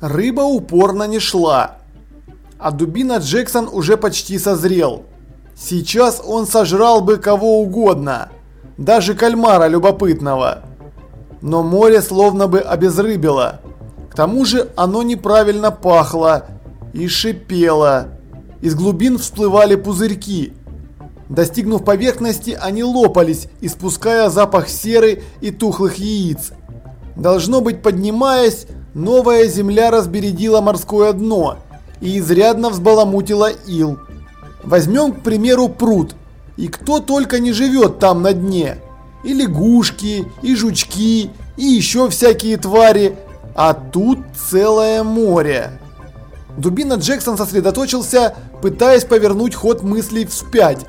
Рыба упорно не шла. А дубина Джексон уже почти созрел. Сейчас он сожрал бы кого угодно, даже кальмара любопытного. Но море словно бы обезрыбило. К тому же оно неправильно пахло и шипело. Из глубин всплывали пузырьки. Достигнув поверхности, они лопались, испуская запах серы и тухлых яиц. Должно быть, поднимаясь, новая земля разбередила морское дно и изрядно взбаламутила ил. Возьмем, к примеру, пруд. И кто только не живет там на дне. И лягушки, и жучки, и еще всякие твари. А тут целое море. Дубина Джексон сосредоточился, пытаясь повернуть ход мыслей вспять.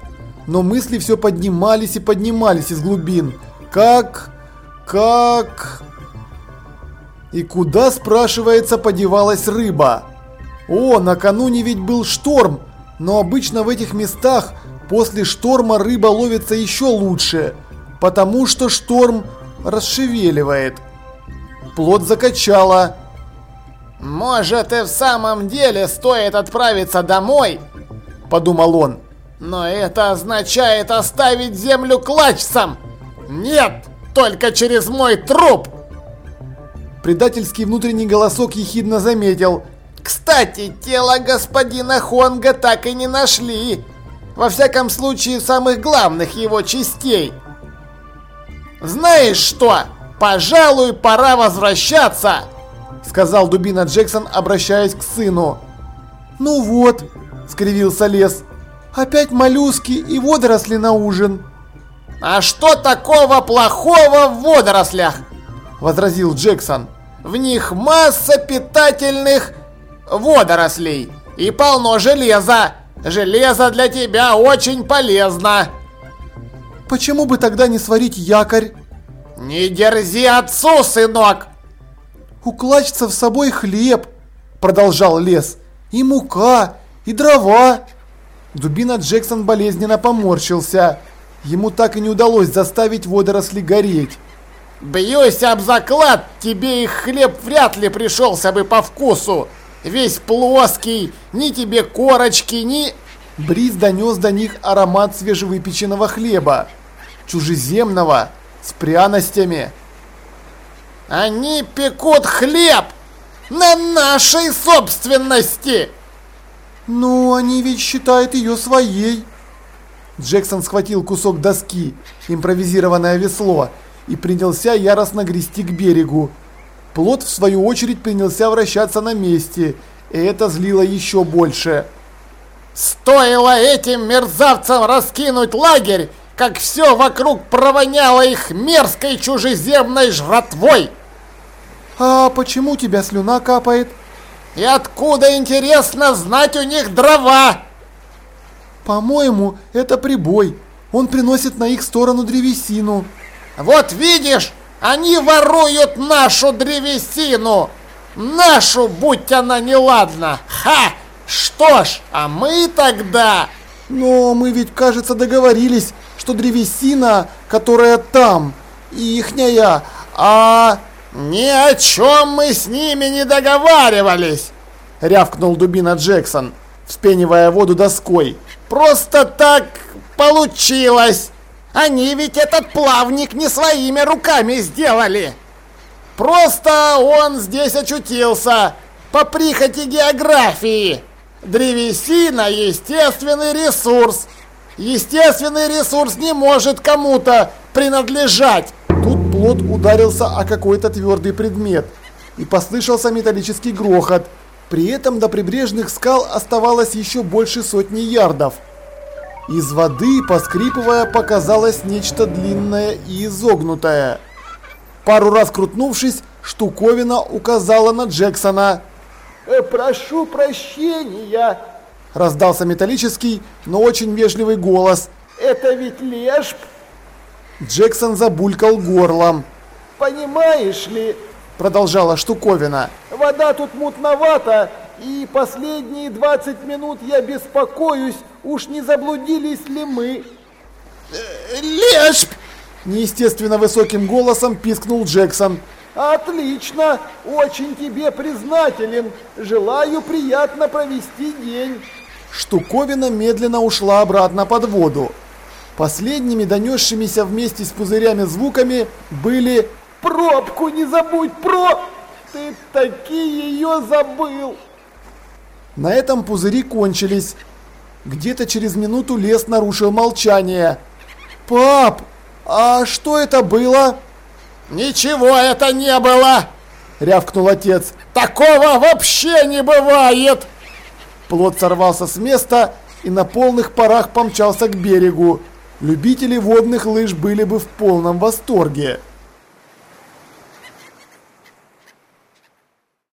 Но мысли все поднимались и поднимались из глубин. Как... как... И куда, спрашивается, подевалась рыба? О, накануне ведь был шторм, но обычно в этих местах после шторма рыба ловится еще лучше, потому что шторм расшевеливает. Плод закачало. «Может и в самом деле стоит отправиться домой?» – подумал он. «Но это означает оставить землю клачцам! Нет, только через мой труп!» Предательский внутренний голосок ехидно заметил. «Кстати, тело господина Хонга так и не нашли. Во всяком случае, самых главных его частей. Знаешь что? Пожалуй, пора возвращаться!» Сказал Дубина Джексон, обращаясь к сыну. «Ну вот», — скривился лес, — «опять моллюски и водоросли на ужин». «А что такого плохого в водорослях?» – возразил Джексон. «В них масса питательных водорослей и полно железа. Железо для тебя очень полезно». «Почему бы тогда не сварить якорь?» «Не дерзи отцу, сынок!» «У клачцев с собой хлеб», – продолжал лес, – «и мука, и дрова». Дубина Джексон болезненно поморщился. Ему так и не удалось заставить водоросли гореть. «Бьюсь об заклад, тебе их хлеб вряд ли пришелся бы по вкусу. Весь плоский, ни тебе корочки, ни...» Бриз донес до них аромат свежевыпеченного хлеба. Чужеземного, с пряностями. «Они пекут хлеб на нашей собственности!» «Ну, они ведь считают ее своей!» Джексон схватил кусок доски, импровизированное весло, и принялся яростно грести к берегу. Плот, в свою очередь, принялся вращаться на месте, и это злило еще больше. «Стоило этим мерзавцам раскинуть лагерь, как все вокруг провоняло их мерзкой чужеземной жратвой!» «А почему тебя слюна капает?» «И откуда, интересно, знать у них дрова?» «По-моему, это прибой. Он приносит на их сторону древесину». «Вот видишь, они воруют нашу древесину! Нашу, будь она неладна! Ха! Что ж, а мы тогда...» «Но мы ведь, кажется, договорились, что древесина, которая там, ихняя, а...» «Ни о чем мы с ними не договаривались!» — рявкнул Дубина Джексон, вспенивая воду доской. «Просто так получилось! Они ведь этот плавник не своими руками сделали! Просто он здесь очутился, по прихоти географии! Древесина – естественный ресурс! Естественный ресурс не может кому-то принадлежать!» плот ударился о какой-то твердый предмет, и послышался металлический грохот. При этом до прибрежных скал оставалось еще больше сотни ярдов. Из воды, поскрипывая, показалось нечто длинное и изогнутое. Пару раз крутнувшись, штуковина указала на Джексона. «Э, «Прошу прощения!» Раздался металлический, но очень вежливый голос. «Это ведь лешб?» Джексон забулькал горлом. «Понимаешь ли...» Продолжала штуковина. «Вода тут мутновата, и последние 20 минут я беспокоюсь, уж не заблудились ли мы?» «Лешб!» Неестественно высоким голосом пискнул Джексон. Отлично! Очень тебе признателен. Желаю приятно провести день. Штуковина медленно ушла обратно под воду. Последними донесшимися вместе с пузырями звуками были «Пробку не забудь, про...» «Ты таки ее забыл!» На этом пузыри кончились. Где-то через минуту лес нарушил молчание. «Пап, а что это было?» «Ничего это не было!» – рявкнул отец. «Такого вообще не бывает!» Плот сорвался с места и на полных парах помчался к берегу. Любители водных лыж были бы в полном восторге.